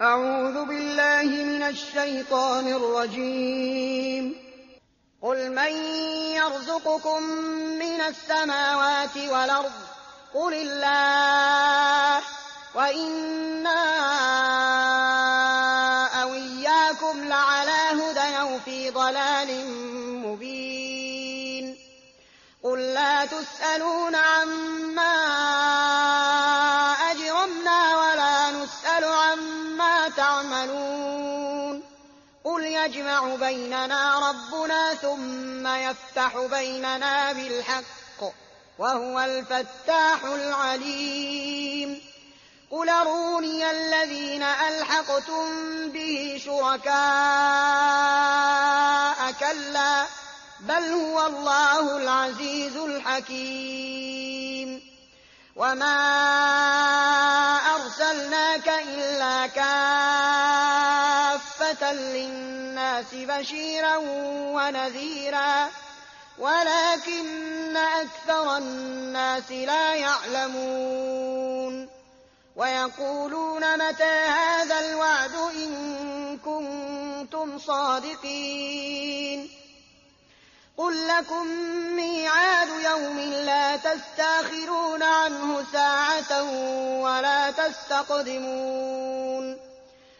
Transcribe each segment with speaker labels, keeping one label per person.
Speaker 1: أعوذ بالله من الشيطان الرجيم قل من يرزقكم من السماوات والأرض قل الله وإنا أو إياكم لعلى هدى أو في ضلال مبين قل لا تسألون عما يجمع بيننا ربنا ثم يفتح بيننا بالحق وهو الفتاح العليم قل اروني الذين ألحقتم به شركاء كلا بل هو الله العزيز الحكيم وما أرسلناك إلا كافة كافة للناس بشيرا ونذيرا ولكن أكثر الناس لا يعلمون ويقولون متى هذا الوعد إن كنتم صادقين قل لكم ميعاد يوم لا تستاخرون عنه ساعة ولا تستقدمون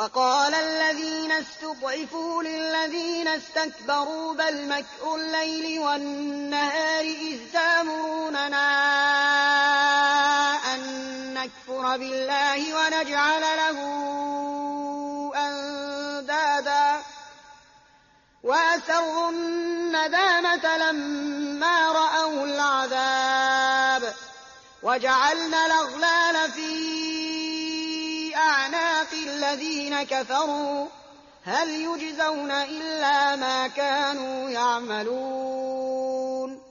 Speaker 1: وقال الذين استضعفوا للذين استكبروا بل مكر الليل والنهار إذ تامروننا أن نكفر بالله ونجعل له أندادا وأسروا الندامة لما رأوا العذاب وجعلنا الأغلال فيه الذين كفروا هل يجزون إلا ما كانوا يعملون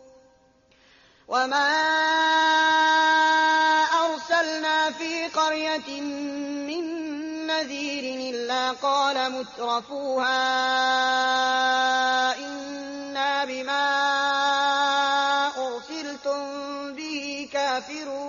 Speaker 1: وما أرسلنا في قرية من نذير إلا قال مترفوها إنا بما أرسلتم به كافرون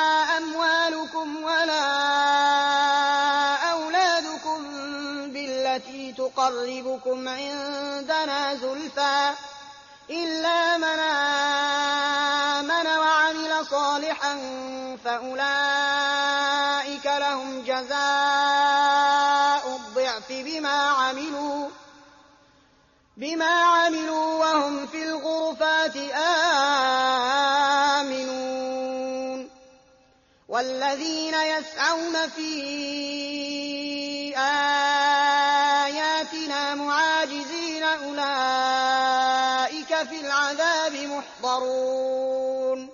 Speaker 1: يقربكم عندنا زلفى إلا من آمن وعمل صالحا فأولئك لهم جزاء الضعف بما عملوا بما عملوا وهم في الغرفات آمنون والذين يسعون فيه فَأُولَٰئِكَ فِي الْعَذَابِ مُحْضَرُونَ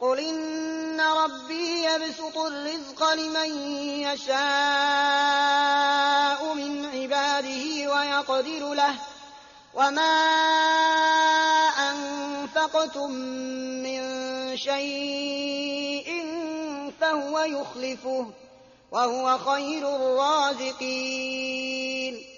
Speaker 1: قُلْ إِنَّ رَبِّي يَبْسُطُ الرِّزْقَ لِمَن يَشَاءُ مِنْ عِبَادِهِ وَيَقْدِرُ لَهُ وَمَا أَنفَقْتُم مِّن شَيْءٍ فَهُوَ يُخْلِفُهُ وَهُوَ خَيْرُ الرَّازِقِينَ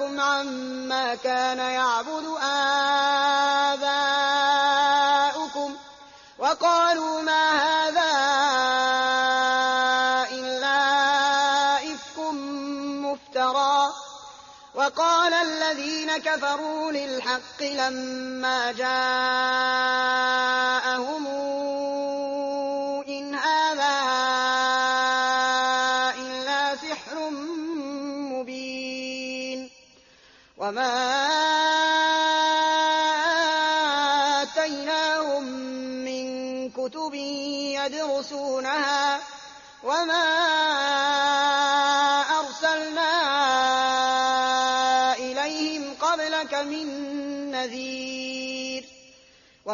Speaker 1: يصدكم عما كان يعبد آباؤكم وقالوا ما هذا إلا إفك مفترى وقال الذين كفروا للحق لما جاءهم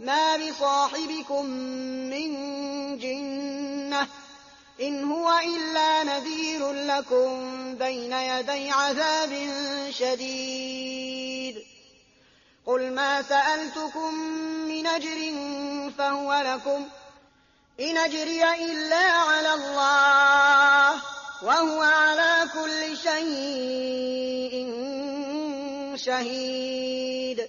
Speaker 1: مَا بِصَاحِبِكُم مِّن جِنَّةٍ ۚ إِنْ هُوَ إِلَّا نَذِيرٌ لَّكُم بَيْنَ يَدَيْ عَذَابٍ شَدِيدٍ قُلْ مَا سَأَلْتُكُم مِّنْ أَجْرٍ فَهُوَ لَكُمْ ۖ إِنْ أَجْرِيَ إِلَّا عَلَى اللَّهِ ۚ وَهُوَ عَلَىٰ كُلِّ شَيْءٍ شَهِيدٌ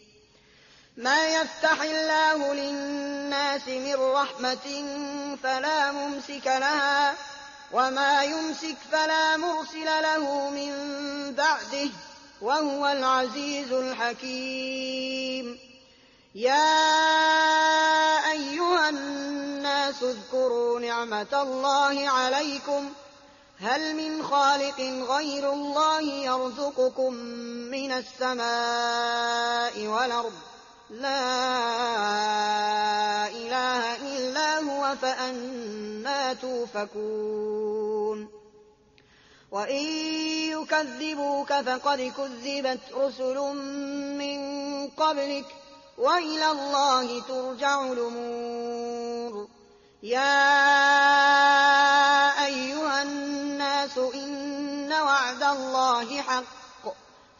Speaker 1: مَّا يَفْتَحِ اللَّهُ لِلنَّاسِ مِن رَّحْمَةٍ فَلَا مُمْسِكَ لَهَا ۖ وَمَا يُمْسِكْ فَلَا مُرْسِلَ لَهُ مِن بَعْدِهِ ۚ وَهُوَ الْعَزِيزُ الْحَكِيمُ يَا أَيُّهَا النَّاسُ اذْكُرُوا نِعْمَةَ اللَّهِ عَلَيْكُمْ ۚ هَلْ مِنْ خَالِقٍ غَيْرُ اللَّهِ يَرْزُقُكُم مِّنَ السَّمَاءِ وَالْأَرْضِ لا إله إلا هو فأنا توفكون وإن يكذبوك فقد كذبت رسل من قبلك وإلى الله ترجع الأمور يا أيها الناس إن وعد الله حق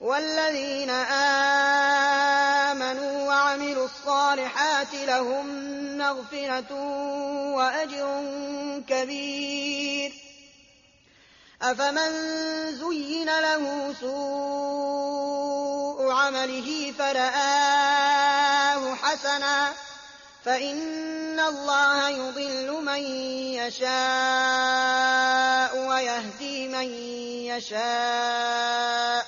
Speaker 1: وَالَّذِينَ آمَنُوا وَعَمِلُوا الصَّالِحَاتِ لَهُم مَّغْفِرَةٌ وَأَجْرٌ كَبِيرٌ أَفَمَن زُيِّنَ لَهُ سُوءُ عَمَلِهِ فَرَآهُ حَسَنًا ۖ فَإِنَّ اللَّهَ يُضِلُّ مَن يَشَاءُ وَيَهْدِي مَن يَشَاءُ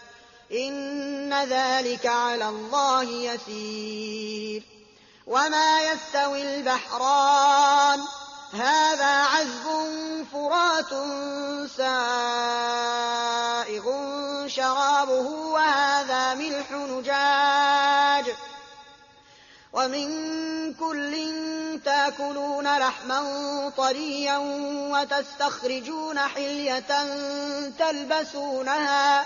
Speaker 1: إن ذلك على الله يسير وما يستوي البحران هذا عذب فرات سائغ شرابه وهذا ملح نجاج ومن كل تاكلون لحما طريا وتستخرجون حلية تلبسونها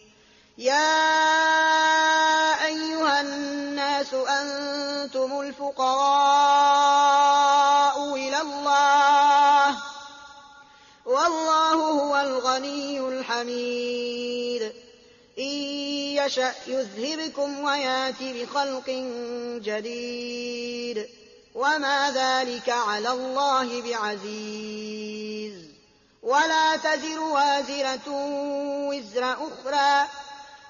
Speaker 1: يَا أَيُّهَا النَّاسُ أَنتُمُ الْفُقَرَاءُ إِلَى اللَّهِ ۖ وَاللَّهُ هُوَ الْغَنِيُّ الْحَمِيدُ إِن يَشَأْ وياتي وَيَأْتِ بِخَلْقٍ جَدِيدٍ وما ذلك على الله بعزيز ولا تزر وازرة وزر أخرى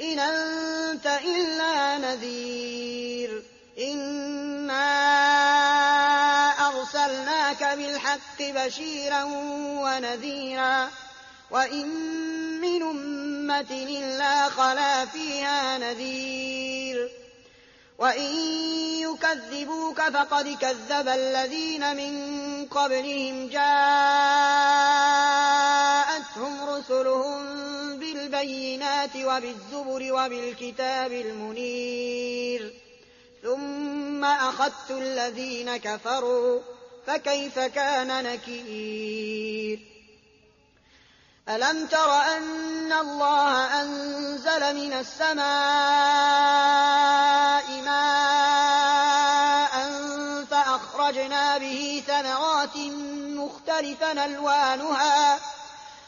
Speaker 1: إِنْ أَنتَ إِلَّا نَذِيرٌ إِنَّا أَرْسَلْنَاكَ بِالْحَقِّ بَشِيرًا وَنَذِيرًا ۖ وَإِن مِّنْ أُمَّةٍ إِلَّا خَلَا فِيهَا نَذِيرٌ وَإِن يُكَذِّبُوكَ فَقَدْ كَذَّبَ الَّذِينَ مِن قَبْلِهِمْ جَاءَتْهُمْ رُسُلُهُم بالبينات وبالزبر وبالكتاب المنير ثم أخذت الذين كفروا فكيف كان نكير ألم تر أن الله أنزل من السماء ماء فأخرجنا به ثمرات مختلفا ألوانها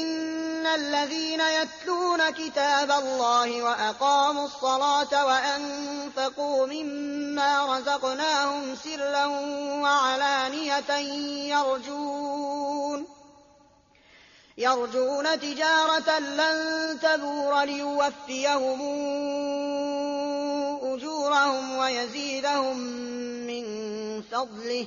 Speaker 1: إن الذين يتلون كتاب الله وأقاموا الصلاة وأنفقوا مما رزقناهم سرا وعلانية يرجون يرجون تجارة لن تبور ليوفيهم أجورهم ويزيدهم من فضله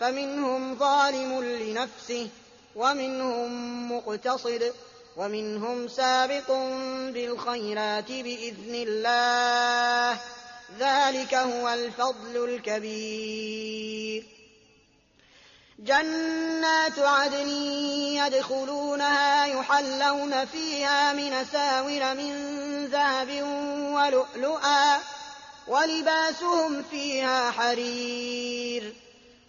Speaker 1: فمنهم ظالم لنفسه ومنهم مقتصد ومنهم سابق بالخيرات بإذن الله ذلك هو الفضل الكبير جنات عدن يدخلونها يحلون فيها من ساور من ذهب ولؤلؤا ولباسهم فيها حرير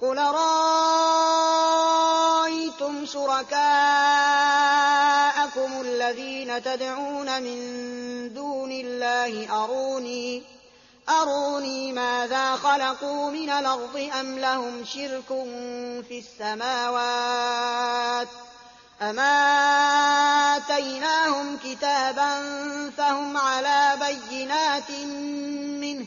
Speaker 1: قل رأيتم شركاءكم الذين تدعون من دون الله أروني, أروني ماذا خلقوا من الأرض أم لهم شرك في السماوات أما آتيناهم كتابا فهم على بينات منه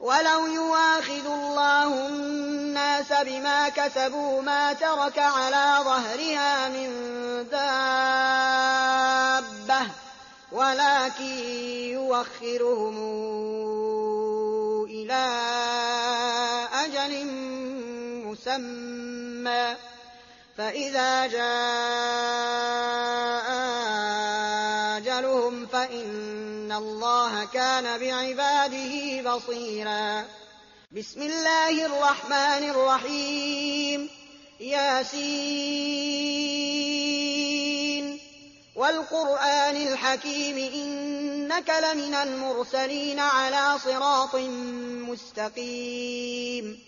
Speaker 1: ولو يواخذ الله الناس بما كسبوا ما ترك على ظهرها من دابة ولكن يوخرهم إلى أجل مسمى فإذا جاء الله كان بعباده بصيرا بسم الله الرحمن الرحيم ياسين والقرآن الحكيم إنك لمن المرسلين على صراط مستقيم